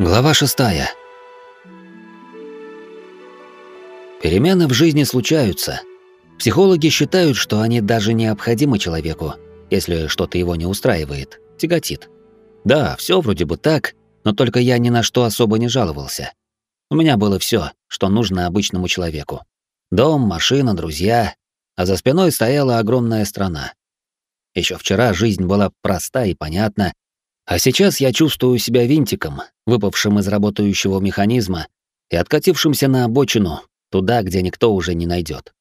Глава шестая. Перемены в жизни случаются. Психологи считают, что они даже необходимы человеку, если что-то его не устраивает, тяготит. Да, все вроде бы так, но только я ни на что особо не жаловался. У меня было все, что нужно обычному человеку. Дом, машина, друзья, а за спиной стояла огромная страна. Еще вчера жизнь была проста и понятна, а сейчас я чувствую себя винтиком, выпавшим из работающего механизма и откатившимся на обочину, туда, где никто уже не найдет.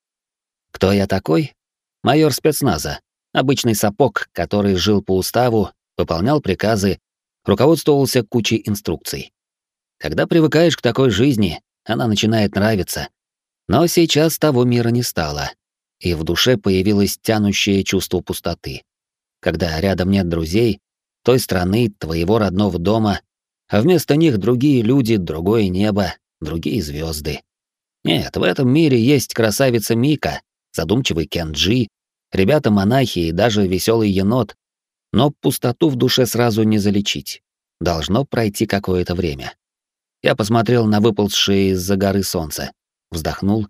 Кто я такой? Майор спецназа, обычный сапог, который жил по уставу, выполнял приказы, руководствовался кучей инструкций. Когда привыкаешь к такой жизни, она начинает нравиться. Но сейчас того мира не стало, и в душе появилось тянущее чувство пустоты. Когда рядом нет друзей, той страны, твоего родного дома, а вместо них другие люди, другое небо, другие звезды. Нет, в этом мире есть красавица Мика, задумчивый Кенджи, ребята-монахи и даже веселый енот, но пустоту в душе сразу не залечить. Должно пройти какое-то время. Я посмотрел на выползшее из-за горы солнце, вздохнул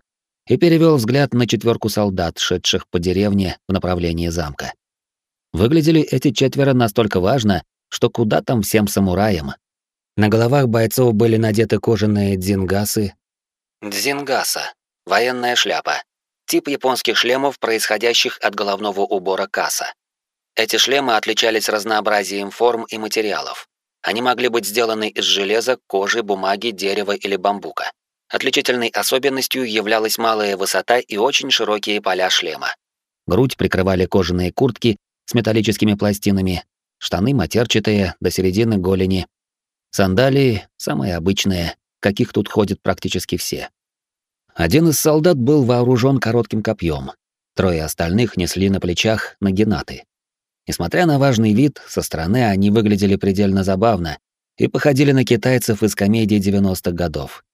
и перевел взгляд на четверку солдат, шедших по деревне в направлении замка. Выглядели эти четверо настолько важно, что куда там всем самураям. На головах бойцов были надеты кожаные дзингасы. Дзингаса — военная шляпа. Тип японских шлемов, происходящих от головного убора каса. Эти шлемы отличались разнообразием форм и материалов. Они могли быть сделаны из железа, кожи, бумаги, дерева или бамбука. Отличительной особенностью являлась малая высота и очень широкие поля шлема. Грудь прикрывали кожаные куртки с металлическими пластинами, штаны матерчатые до середины голени, сандалии самые обычные, каких тут ходят практически все. Один из солдат был вооружен коротким копьем, трое остальных несли на плечах нагинаты. Несмотря на важный вид, со стороны они выглядели предельно забавно и походили на китайцев из комедий 90-х годов.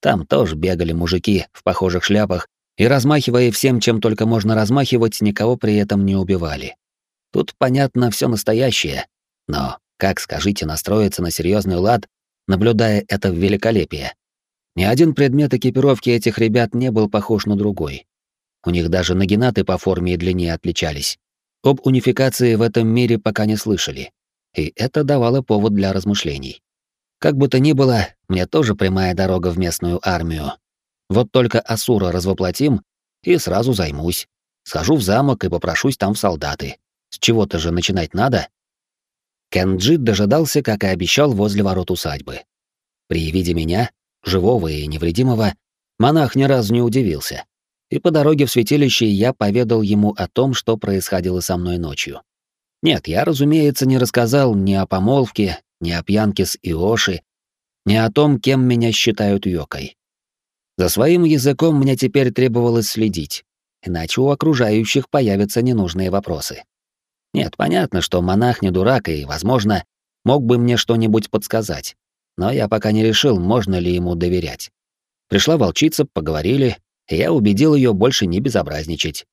Там тоже бегали мужики в похожих шляпах и, размахивая всем, чем только можно размахивать, никого при этом не убивали. Тут, понятно, все настоящее. Но как, скажите, настроиться на серьезный лад, наблюдая это великолепие? Ни один предмет экипировки этих ребят не был похож на другой. У них даже нагинаты по форме и длине отличались. Об унификации в этом мире пока не слышали. И это давало повод для размышлений. Как бы то ни было, мне тоже прямая дорога в местную армию. Вот только Асура развоплотим, и сразу займусь. Схожу в замок и попрошусь там в солдаты. С чего-то же начинать надо. Кенджи дожидался, как и обещал, возле ворот усадьбы. При виде меня, живого и невредимого, монах ни разу не удивился. И по дороге в святилище я поведал ему о том, что происходило со мной ночью. Нет, я, разумеется, не рассказал ни о помолвке, ни о пьянке с Иоши, ни о том, кем меня считают Йокой. За своим языком мне теперь требовалось следить, иначе у окружающих появятся ненужные вопросы. Нет, понятно, что монах не дурак и, возможно, мог бы мне что-нибудь подсказать. Но я пока не решил, можно ли ему доверять. Пришла волчица, поговорили, и я убедил ее больше не безобразничать.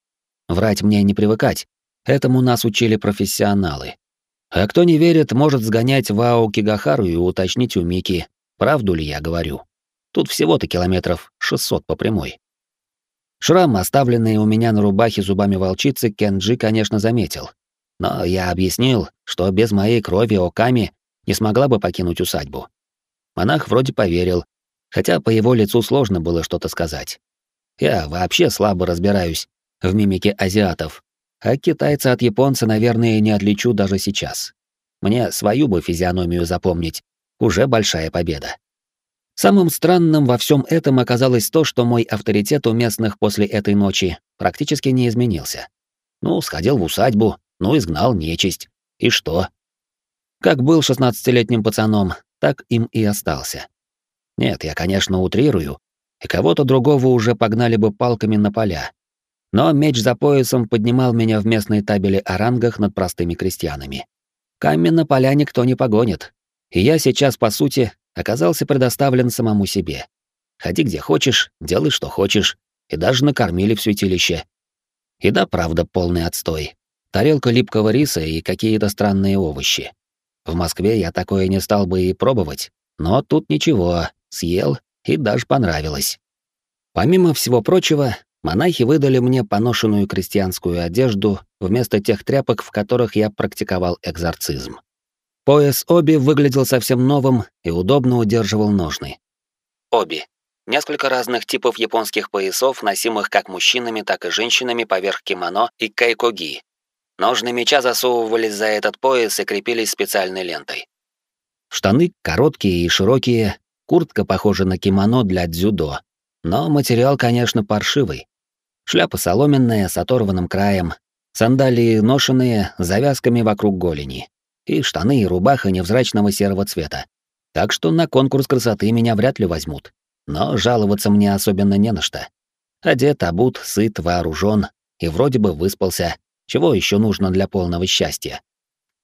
Врать мне не привыкать. Этому нас учили профессионалы. А кто не верит, может сгонять в Ао Кигахару и уточнить у Мики, правду ли я говорю. Тут всего-то километров 600 по прямой. Шрам, оставленный у меня на рубахе зубами волчицы, Кенджи, конечно, заметил. Но я объяснил, что без моей крови Оками не смогла бы покинуть усадьбу. Монах вроде поверил, хотя по его лицу сложно было что-то сказать. Я вообще слабо разбираюсь в мимике азиатов, а китайца от японца, наверное, не отличу даже сейчас. Мне свою бы физиономию запомнить, уже большая победа. Самым странным во всем этом оказалось то, что мой авторитет у местных после этой ночи практически не изменился. Ну, сходил в усадьбу, ну, изгнал нечисть. И что? Как был шестнадцатилетним пацаном, так им и остался. Нет, я, конечно, утрирую, и кого-то другого уже погнали бы палками на поля. Но меч за поясом поднимал меня в местной табели о рангах над простыми крестьянами. Камень на поля никто не погонит. И я сейчас, по сути, оказался предоставлен самому себе. Ходи где хочешь, делай что хочешь, и даже накормили в святилище. И да, правда, полный отстой тарелка липкого риса и какие-то странные овощи. В Москве я такое не стал бы и пробовать, Но тут ничего, съел и даже понравилось. Помимо всего прочего, монахи выдали мне поношенную крестьянскую одежду вместо тех тряпок, в которых я практиковал экзорцизм. Пояс Оби выглядел совсем новым и удобно удерживал ножны. Оби. Несколько разных типов японских поясов, носимых как мужчинами, так и женщинами поверх кимоно и кайкоги. Ножны меча засовывались за этот пояс и крепились специальной лентой. Штаны короткие и широкие, куртка похожа на кимоно для дзюдо, но материал, конечно, паршивый. Шляпа соломенная, с оторванным краем, сандалии ношеные, с завязками вокруг голени, и штаны и рубаха невзрачного серого цвета. Так что на конкурс красоты меня вряд ли возьмут. Но жаловаться мне особенно не на что. Одет, обут, сыт, вооружен и вроде бы выспался. Чего еще нужно для полного счастья?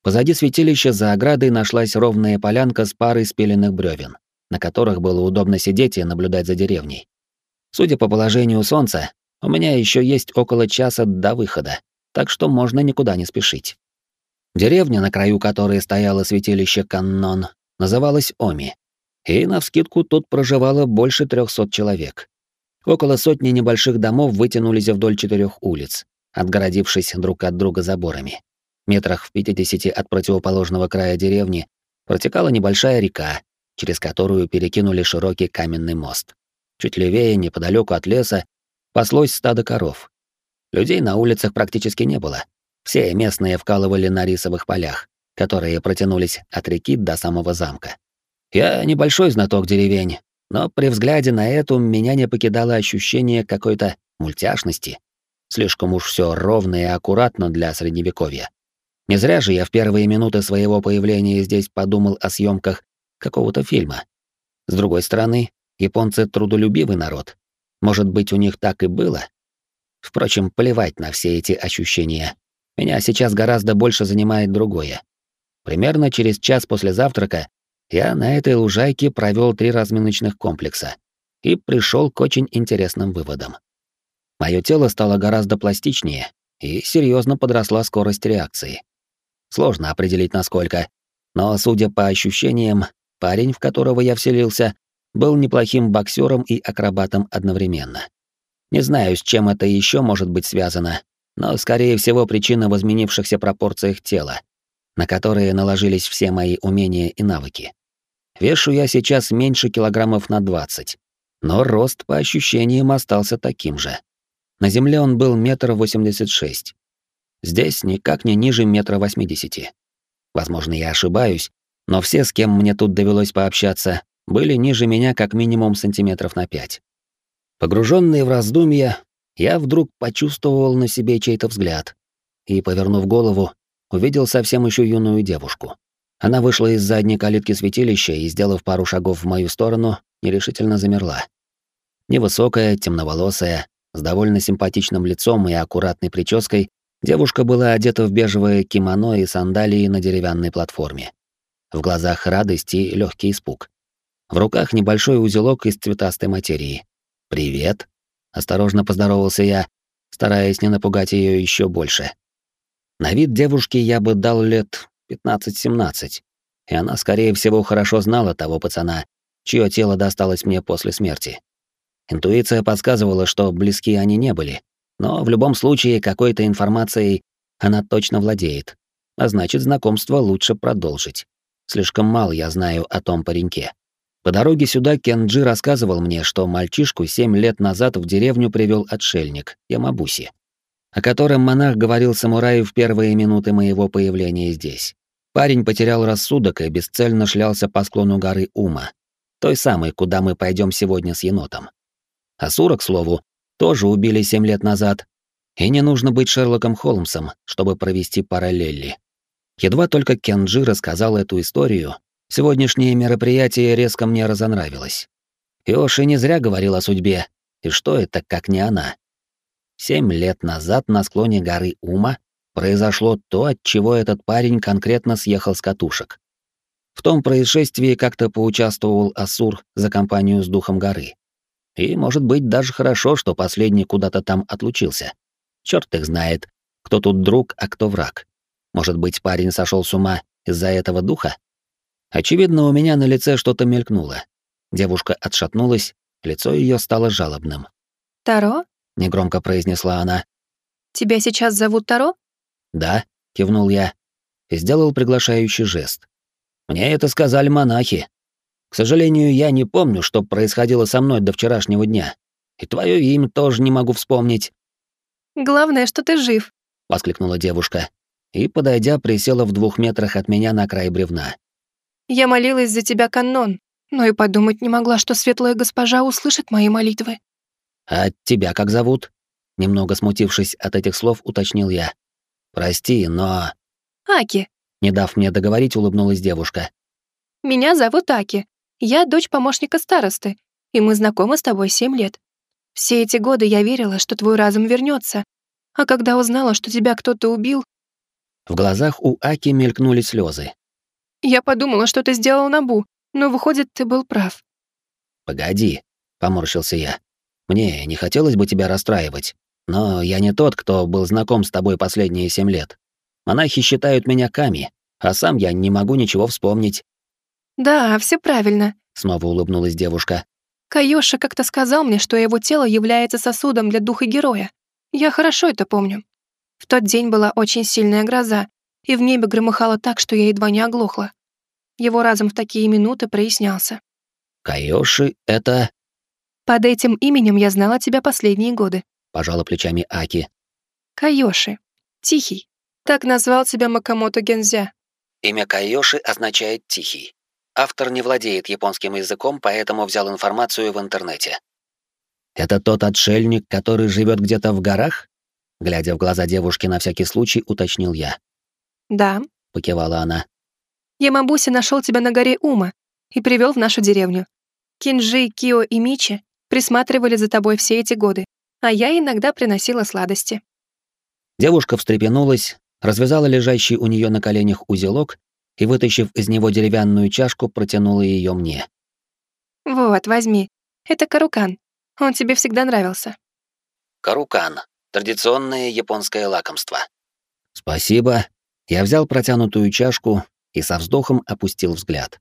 Позади святилища за оградой нашлась ровная полянка с парой спиленных бревен, на которых было удобно сидеть и наблюдать за деревней. Судя по положению солнца, у меня еще есть около часа до выхода, так что можно никуда не спешить. Деревня, на краю которой стояло святилище Каннон, называлась Оми, и навскидку тут проживало больше трехсот человек. Около сотни небольших домов вытянулись вдоль четырех улиц, отгородившись друг от друга заборами. Метрах в пятидесяти от противоположного края деревни протекала небольшая река, через которую перекинули широкий каменный мост. Чуть левее, неподалеку от леса, паслось стадо коров. Людей на улицах практически не было. Все местные вкалывали на рисовых полях, которые протянулись от реки до самого замка. Я небольшой знаток деревень, но при взгляде на эту меня не покидало ощущение какой-то мультяшности. Слишком уж все ровно и аккуратно для средневековья. Не зря же я в первые минуты своего появления здесь подумал о съемках какого-то фильма. С другой стороны, японцы трудолюбивый народ. Может быть, у них так и было? Впрочем, плевать на все эти ощущения. Меня сейчас гораздо больше занимает другое. Примерно через час после завтрака я на этой лужайке провел три разминочных комплекса и пришел к очень интересным выводам. Мое тело стало гораздо пластичнее, и серьезно подросла скорость реакции. Сложно определить насколько, но, судя по ощущениям, парень, в которого я вселился, был неплохим боксером и акробатом одновременно. Не знаю, с чем это еще может быть связано, но, скорее всего, причина в изменившихся пропорциях тела, на которые наложились все мои умения и навыки. Вешу я сейчас меньше килограммов на 20, но рост по ощущениям остался таким же. На земле он был метр восемьдесят шесть. Здесь никак не ниже метра восьмидесяти. Возможно, я ошибаюсь, но все, с кем мне тут довелось пообщаться, были ниже меня как минимум сантиметров на пять. Погруженный в раздумья, я вдруг почувствовал на себе чей-то взгляд и, повернув голову, увидел совсем еще юную девушку. Она вышла из задней калитки святилища и, сделав пару шагов в мою сторону, нерешительно замерла. Невысокая, темноволосая, с довольно симпатичным лицом и аккуратной прической, девушка была одета в бежевое кимоно и сандалии на деревянной платформе. В глазах радость и легкий испуг. В руках небольшой узелок из цветастой материи. «Привет», — осторожно поздоровался я, стараясь не напугать ее еще больше. На вид девушки я бы дал лет 15-17, и она, скорее всего, хорошо знала того пацана, чье тело досталось мне после смерти. Интуиция подсказывала, что близки они не были, но в любом случае какой-то информацией она точно владеет, а значит, знакомство лучше продолжить. Слишком мало я знаю о том пареньке. По дороге сюда Кенджи рассказывал мне, что мальчишку семь лет назад в деревню привел отшельник, Ямабуси, о котором монах говорил самураю в первые минуты моего появления здесь. Парень потерял рассудок и бесцельно шлялся по склону горы Ума, той самой, куда мы пойдем сегодня с енотом. Асура, к слову, тоже убили семь лет назад, и не нужно быть Шерлоком Холмсом, чтобы провести параллели. Едва только Кенджи рассказал эту историю, сегодняшнее мероприятие резко мне разонравилось. Йоши не зря говорил о судьбе, и что это, как не она. Семь лет назад на склоне горы Ума произошло то, от чего этот парень конкретно съехал с катушек. В том происшествии как-то поучаствовал Асур за компанию с духом горы. И, может быть, даже хорошо, что последний куда-то там отлучился. Черт их знает, кто тут друг, а кто враг. Может быть, парень сошел с ума из-за этого духа? Очевидно, у меня на лице что-то мелькнуло. Девушка отшатнулась, лицо ее стало жалобным. «Таро?» — негромко произнесла она. «Тебя сейчас зовут Таро?» «Да», — кивнул я и сделал приглашающий жест. «Мне это сказали монахи. К сожалению, я не помню, что происходило со мной до вчерашнего дня. И твое имя тоже не могу вспомнить». «Главное, что ты жив», — воскликнула девушка. И, подойдя, присела в двух метрах от меня на край бревна. «Я молилась за тебя, Каннон, но и подумать не могла, что светлая госпожа услышит мои молитвы». «А тебя как зовут?» Немного смутившись от этих слов, уточнил я. «Прости, но...» «Аки». Не дав мне договорить, улыбнулась девушка. «Меня зовут Аки. Я дочь помощника старосты, и мы знакомы с тобой семь лет. Все эти годы я верила, что твой разум вернется, а когда узнала, что тебя кто-то убил...» В глазах у Аки мелькнули слезы. «Я подумала, что ты сделал Набу, но, выходит, ты был прав». «Погоди», — поморщился я. «Мне не хотелось бы тебя расстраивать, но я не тот, кто был знаком с тобой последние семь лет. Монахи считают меня Ками, а сам я не могу ничего вспомнить». «Да, все правильно», — снова улыбнулась девушка. Кайоша как-то сказал мне, что его тело является сосудом для духа героя. Я хорошо это помню. В тот день была очень сильная гроза, и в небе громыхало так, что я едва не оглохла. Его разум в такие минуты прояснялся. «Кайоши — это...» «Под этим именем я знала тебя последние годы», — пожала плечами Аки. «Кайоши. Тихий. Так назвал тебя Макамото Гензя». Имя Кайоши означает «тихий». Автор не владеет японским языком, поэтому взял информацию в интернете. «Это тот отшельник, который живет где-то в горах?» Глядя в глаза девушки на всякий случай, уточнил я. «Да», — покивала она. Ямабуси нашел тебя на горе Ума и привел в нашу деревню. Кинжи, Кио и Мичи присматривали за тобой все эти годы, а я иногда приносила сладости». Девушка встрепенулась, развязала лежащий у нее на коленях узелок и, вытащив из него деревянную чашку, протянула ее мне. «Вот, возьми. Это карукан. Он тебе всегда нравился». Карукан — традиционное японское лакомство. «Спасибо». Я взял протянутую чашку и со вздохом опустил взгляд.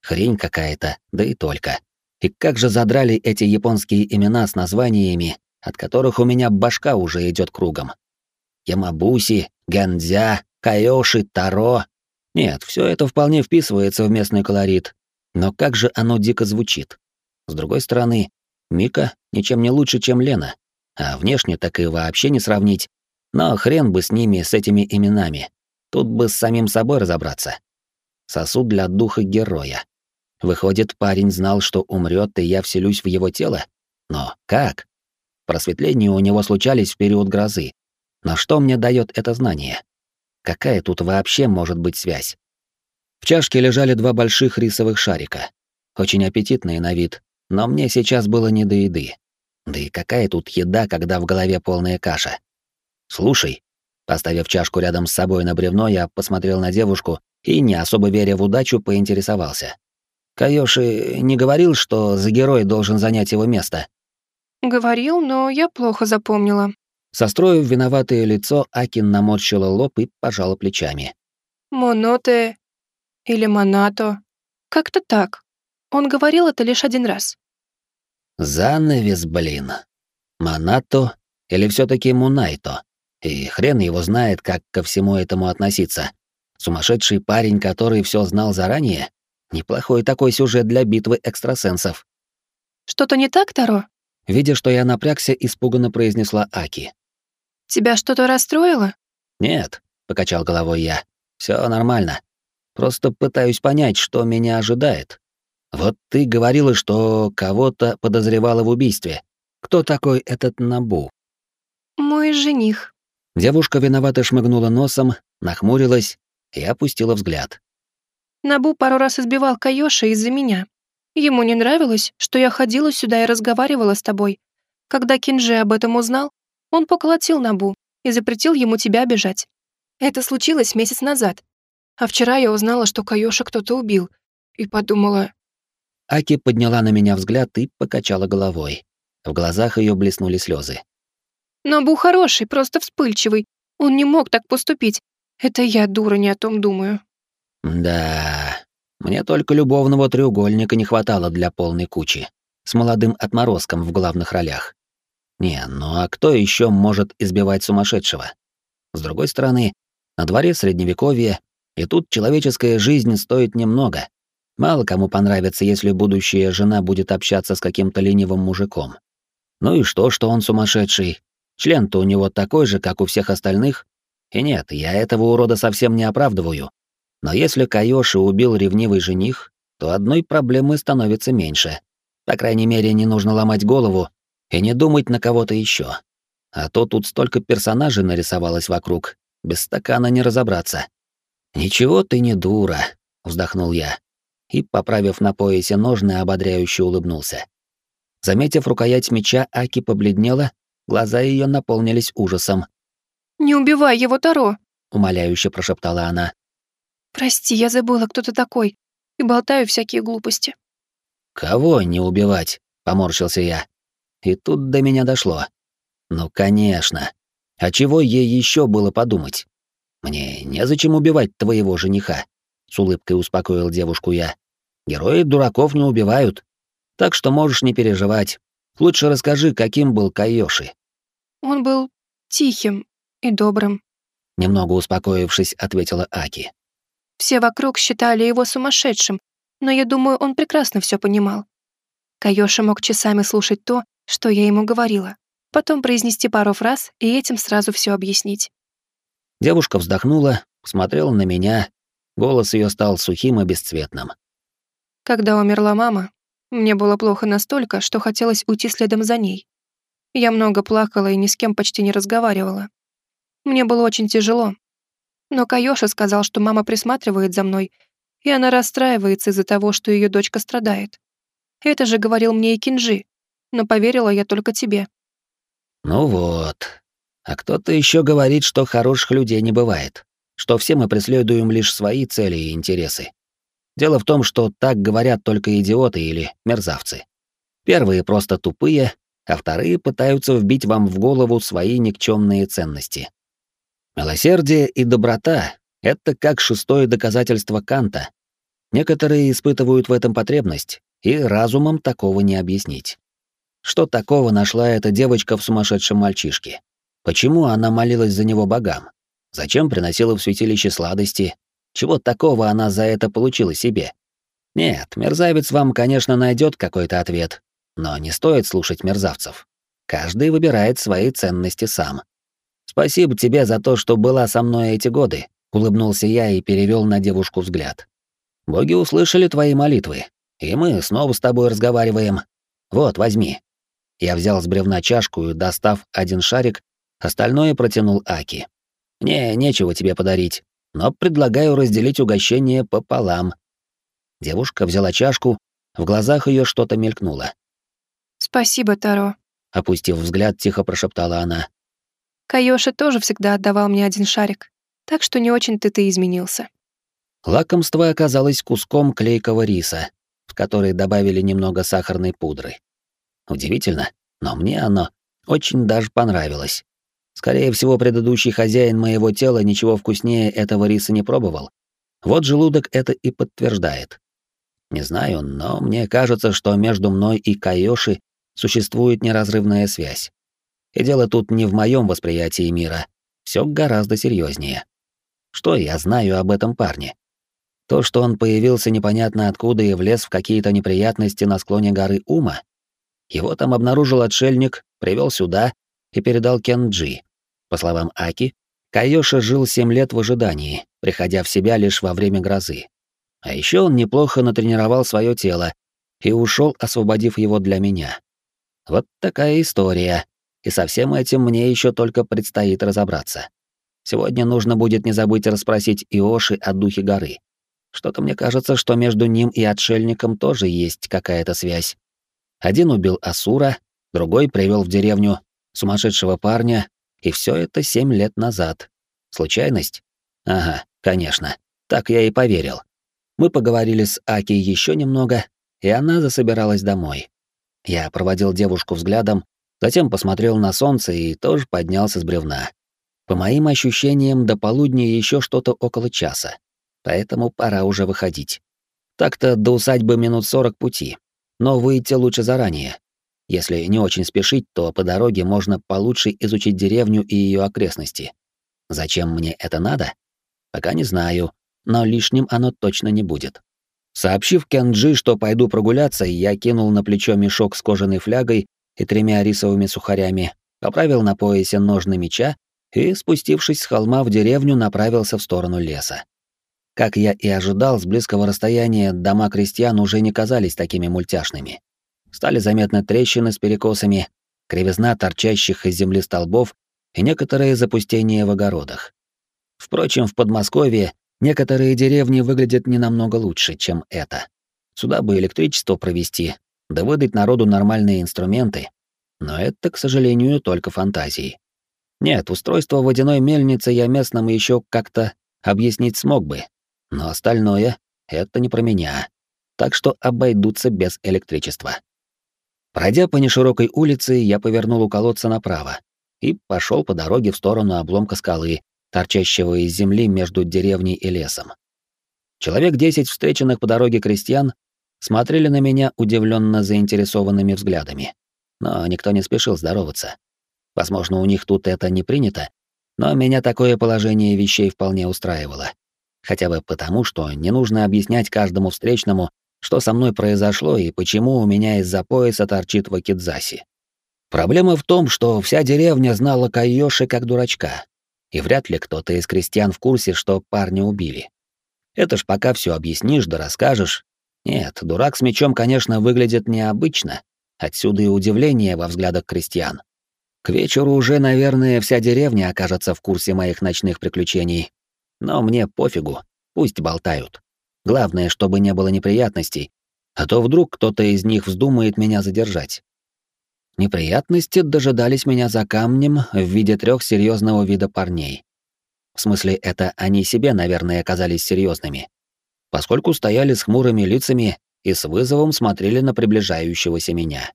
Хрень какая-то, да и только. И как же задрали эти японские имена с названиями, от которых у меня башка уже идет кругом. Ямабуси, Гандзя, Кайоши, Таро. Нет, все это вполне вписывается в местный колорит. Но как же оно дико звучит. С другой стороны, Мика ничем не лучше, чем Лена. А внешне так и вообще не сравнить. Но хрен бы с ними, с этими именами. Тут бы с самим собой разобраться. Сосуд для духа героя. Выходит, парень знал, что умрет, и я вселюсь в его тело? Но как? Просветления у него случались в период грозы. Но что мне дает это знание? Какая тут вообще может быть связь? В чашке лежали два больших рисовых шарика. Очень аппетитные на вид, но мне сейчас было не до еды. Да и какая тут еда, когда в голове полная каша? Слушай, Поставив чашку рядом с собой на бревно, я посмотрел на девушку и, не особо веря в удачу, поинтересовался. Кайоши не говорил, что за герой должен занять его место? Говорил, но я плохо запомнила. Состроив виноватое лицо, Акин наморщила лоб и пожала плечами. Моноте или Монато. Как-то так. Он говорил это лишь один раз. Занавес, блин. Монато или все таки Мунайто? И хрен его знает, как ко всему этому относиться. Сумасшедший парень, который все знал заранее? Неплохой такой сюжет для битвы экстрасенсов. «Что-то не так, Таро?» Видя, что я напрягся, испуганно произнесла Аки. «Тебя что-то расстроило?» «Нет», — покачал головой я. Все нормально. Просто пытаюсь понять, что меня ожидает. Вот ты говорила, что кого-то подозревала в убийстве. Кто такой этот Набу?» «Мой жених», Девушка виновато шмыгнула носом, нахмурилась и опустила взгляд. Набу пару раз избивал Кайоши из-за меня. Ему не нравилось, что я ходила сюда и разговаривала с тобой. Когда Кинджи об этом узнал, он поколотил Набу и запретил ему тебя обижать. Это случилось месяц назад. А вчера я узнала, что Кайоши кто-то убил, и подумала... Аки подняла на меня взгляд и покачала головой. В глазах ее блеснули слезы. Набу хороший, просто вспыльчивый. Он не мог так поступить. Это я, дура, не о том думаю. Да, Мне только любовного треугольника не хватало для полной кучи, с молодым отморозком в главных ролях. Не, ну а кто еще может избивать сумасшедшего? С другой стороны, на дворе средневековье, и тут человеческая жизнь стоит немного. Мало кому понравится, если будущая жена будет общаться с каким-то ленивым мужиком. Ну и что, что он сумасшедший? Член-то у него такой же, как у всех остальных. И нет, я этого урода совсем не оправдываю. Но если Кайоши убил ревнивый жених, то одной проблемы становится меньше. По крайней мере, не нужно ломать голову и не думать на кого-то еще. А то тут столько персонажей нарисовалось вокруг, без стакана не разобраться. «Ничего ты не дура», — вздохнул я. И, поправив на поясе ножны, ободряюще улыбнулся. Заметив рукоять меча, Аки побледнела, глаза ее наполнились ужасом. «Не убивай его, Таро!» — умоляюще прошептала она. «Прости, я забыла, кто ты такой, и болтаю всякие глупости». «Кого не убивать?» — поморщился я. И тут до меня дошло. Ну, конечно. А чего ей еще было подумать? Мне незачем убивать твоего жениха, с улыбкой успокоил девушку я. Герои дураков не убивают. Так что можешь не переживать. Лучше расскажи, каким был Кайоши. Он был тихим и добрым, немного успокоившись, ответила Аки. Все вокруг считали его сумасшедшим, но я думаю, он прекрасно все понимал. Кайоши мог часами слушать то, что я ему говорила, потом произнести пару фраз и этим сразу все объяснить. Девушка вздохнула, смотрела на меня, голос ее стал сухим и бесцветным. Когда умерла мама, мне было плохо настолько, что хотелось уйти следом за ней. Я много плакала и ни с кем почти не разговаривала. Мне было очень тяжело. Но Кайоша сказал, что мама присматривает за мной, и она расстраивается из-за того, что ее дочка страдает. Это же говорил мне и Кинжи, но поверила я только тебе. Ну вот. А кто-то еще говорит, что хороших людей не бывает, что все мы преследуем лишь свои цели и интересы. Дело в том, что так говорят только идиоты или мерзавцы. Первые просто тупые, а вторые пытаются вбить вам в голову свои никчемные ценности. Милосердие и доброта — это как шестое доказательство Канта. Некоторые испытывают в этом потребность, и разумом такого не объяснить. Что такого нашла эта девочка в сумасшедшем мальчишке? Почему она молилась за него богам? Зачем приносила в святилище сладости? Чего такого она за это получила себе? Нет, мерзавец вам, конечно, найдет какой-то ответ, но не стоит слушать мерзавцев. Каждый выбирает свои ценности сам. Спасибо тебе за то, что была со мной эти годы, улыбнулся я и перевел на девушку взгляд. Боги услышали твои молитвы, и мы снова с тобой разговариваем. Вот, возьми. Я взял с бревна чашку и, достав один шарик, остальное протянул Аки. «Не, нечего тебе подарить, но предлагаю разделить угощение пополам». Девушка взяла чашку, в глазах ее что-то мелькнуло. «Спасибо, Таро», — опустив взгляд, тихо прошептала она. «Кайоша тоже всегда отдавал мне один шарик, так что не очень-то ты изменился». Лакомство оказалось куском клейкого риса, в который добавили немного сахарной пудры. Удивительно, но мне оно очень даже понравилось. Скорее всего, предыдущий хозяин моего тела ничего вкуснее этого риса не пробовал. Вот желудок это и подтверждает. Не знаю, но мне кажется, что между мной и Кайоши существует неразрывная связь. И дело тут не в моем восприятии мира. Все гораздо серьезнее. Что я знаю об этом парне? То, что он появился непонятно откуда и влез в какие-то неприятности на склоне горы Ума, его там обнаружил отшельник, привел сюда и передал Кенджи. По словам Аки, Кайоша жил семь лет в ожидании, приходя в себя лишь во время грозы. А еще он неплохо натренировал свое тело и ушел, освободив его для меня. Вот такая история, и со всем этим мне еще только предстоит разобраться. Сегодня нужно будет не забыть расспросить Иоши о духе горы. Что-то мне кажется, что между ним и отшельником тоже есть какая-то связь. Один убил Асура, другой привел в деревню сумасшедшего парня, и все это семь лет назад. Случайность? Ага, конечно. Так я и поверил. Мы поговорили с Аки еще немного, и она засобиралась домой. Я проводил девушку взглядом, затем посмотрел на солнце и тоже поднялся с бревна. По моим ощущениям, до полудня еще что-то около часа, поэтому пора уже выходить. Так-то до усадьбы минут сорок пути, но выйти лучше заранее. Если не очень спешить, то по дороге можно получше изучить деревню и ее окрестности. Зачем мне это надо? Пока не знаю, но лишним оно точно не будет. Сообщив Кенджи, что пойду прогуляться, я кинул на плечо мешок с кожаной флягой и тремя рисовыми сухарями, поправил на поясе ножны меча и, спустившись с холма в деревню, направился в сторону леса. Как я и ожидал, с близкого расстояния дома крестьян уже не казались такими мультяшными. Стали заметны трещины с перекосами, кривизна торчащих из земли столбов и некоторые запустения в огородах. Впрочем, в Подмосковье некоторые деревни выглядят не намного лучше, чем это. Сюда бы электричество провести, да выдать народу нормальные инструменты. Но это, к сожалению, только фантазии. Нет, устройство водяной мельницы я местным еще как-то объяснить смог бы, но остальное — это не про меня. Так что обойдутся без электричества. Пройдя по неширокой улице, я повернул у колодца направо и пошел по дороге в сторону обломка скалы, торчащего из земли между деревней и лесом. Человек десять встреченных по дороге крестьян смотрели на меня удивленно заинтересованными взглядами, но никто не спешил здороваться. Возможно, у них тут это не принято, но меня такое положение вещей вполне устраивало. Хотя бы потому, что не нужно объяснять каждому встречному, что со мной произошло и почему у меня из-за пояса торчит вакидзаси. Проблема в том, что вся деревня знала Кайоши как дурачка, и вряд ли кто-то из крестьян в курсе, что парня убили. Это ж пока все объяснишь да расскажешь. Нет, дурак с мечом, конечно, выглядит необычно, отсюда и удивление во взглядах крестьян. К вечеру уже, наверное, вся деревня окажется в курсе моих ночных приключений, но мне пофигу, пусть болтают. Главное, чтобы не было неприятностей, а то вдруг кто-то из них вздумает меня задержать. Неприятности дожидались меня за камнем в виде трех серьезного вида парней. В смысле, это они себе, наверное, оказались серьезными, поскольку стояли с хмурыми лицами и с вызовом смотрели на приближающегося меня.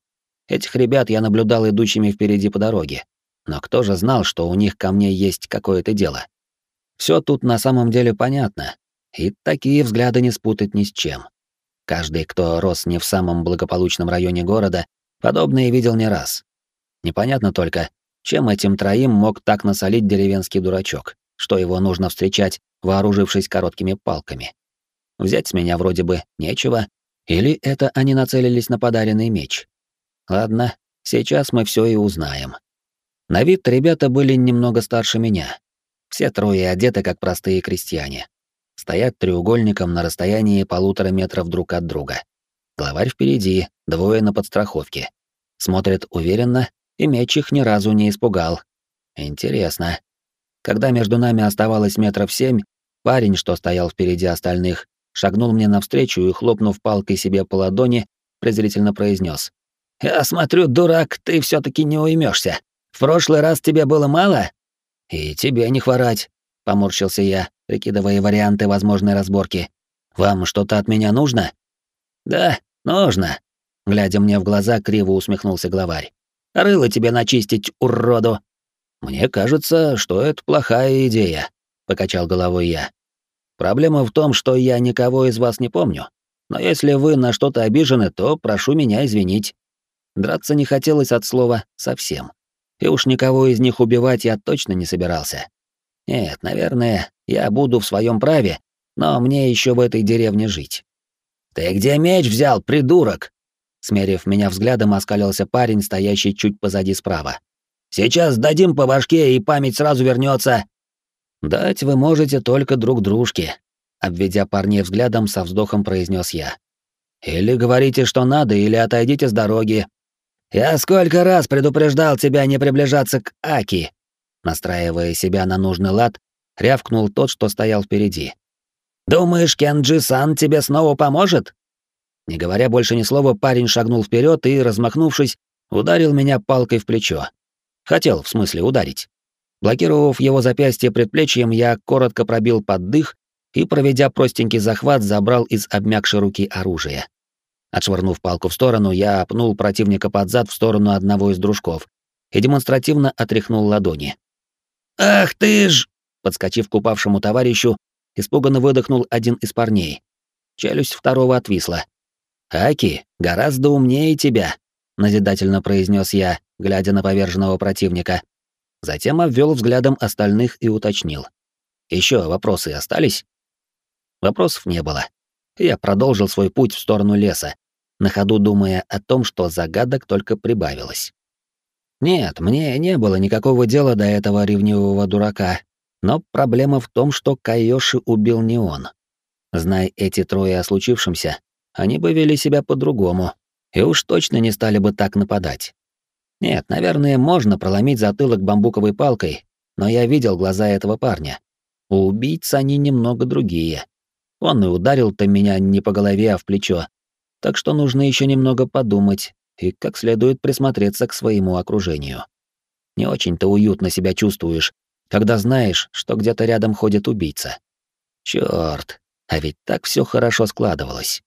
Этих ребят я наблюдал идущими впереди по дороге, но кто же знал, что у них ко мне есть какое-то дело? Все тут на самом деле понятно, и такие взгляды не спутать ни с чем. Каждый, кто рос не в самом благополучном районе города, подобное видел не раз. Непонятно только, чем этим троим мог так насолить деревенский дурачок, что его нужно встречать, вооружившись короткими палками. Взять с меня вроде бы нечего, или это они нацелились на подаренный меч. Ладно, сейчас мы все и узнаем. На вид ребята были немного старше меня, все трое одеты как простые крестьяне. Стоят треугольником на расстоянии полутора метров друг от друга. Главарь впереди, двое на подстраховке. Смотрят уверенно, и меч их ни разу не испугал. Интересно. Когда между нами оставалось метров семь, парень, что стоял впереди остальных, шагнул мне навстречу и, хлопнув палкой себе по ладони, презрительно произнес: «Я смотрю, дурак, ты все таки не уймешься. В прошлый раз тебе было мало, «И тебе не хворать», — поморщился я, прикидывая варианты возможной разборки. «Вам что-то от меня нужно?» «Да, нужно», — глядя мне в глаза, криво усмехнулся главарь. «Рыло тебе начистить, уроду!» «Мне кажется, что это плохая идея», — покачал головой я. «Проблема в том, что я никого из вас не помню. Но если вы на что-то обижены, то прошу меня извинить». Драться не хотелось от слова «совсем». И уж никого из них убивать я точно не собирался. Нет, наверное, я буду в своем праве, но мне еще в этой деревне жить. «Ты где меч взял, придурок?» Смерив меня взглядом, оскалился парень, стоящий чуть позади справа. «Сейчас дадим по башке, и память сразу вернется. «Дать вы можете только друг дружке», — обведя парней взглядом, со вздохом произнес я. «Или говорите, что надо, или отойдите с дороги, «Я сколько раз предупреждал тебя не приближаться к Аки!» Настраивая себя на нужный лад, рявкнул тот, что стоял впереди. «Думаешь, Кенджи-сан тебе снова поможет?» Не говоря больше ни слова, парень шагнул вперед и, размахнувшись, ударил меня палкой в плечо. Хотел, в смысле, ударить. Блокировав его запястье предплечьем, я коротко пробил под дых и, проведя простенький захват, забрал из обмякшей руки оружие. Отшвырнув палку в сторону, я пнул противника под зад в сторону одного из дружков и демонстративно отряхнул ладони. «Ах ты ж!» Подскочив к упавшему товарищу, испуганно выдохнул один из парней. челюсть второго отвисла. «Аки, гораздо умнее тебя», — назидательно произнес я, глядя на поверженного противника. Затем обвел взглядом остальных и уточнил. Еще вопросы остались? Вопросов не было. Я продолжил свой путь в сторону леса, на ходу думая о том, что загадок только прибавилось. Нет, мне не было никакого дела до этого ревнивого дурака, но проблема в том, что Кайоши убил не он. Знай эти трое о случившемся, они бы вели себя по-другому, и уж точно не стали бы так нападать. Нет, наверное, можно проломить затылок бамбуковой палкой, но я видел глаза этого парня. У убийц они немного другие. Он и ударил-то меня не по голове, а в плечо. Так что нужно еще немного подумать и как следует присмотреться к своему окружению. Не очень-то уютно себя чувствуешь, когда знаешь, что где-то рядом ходит убийца. Чёрт, а ведь так все хорошо складывалось.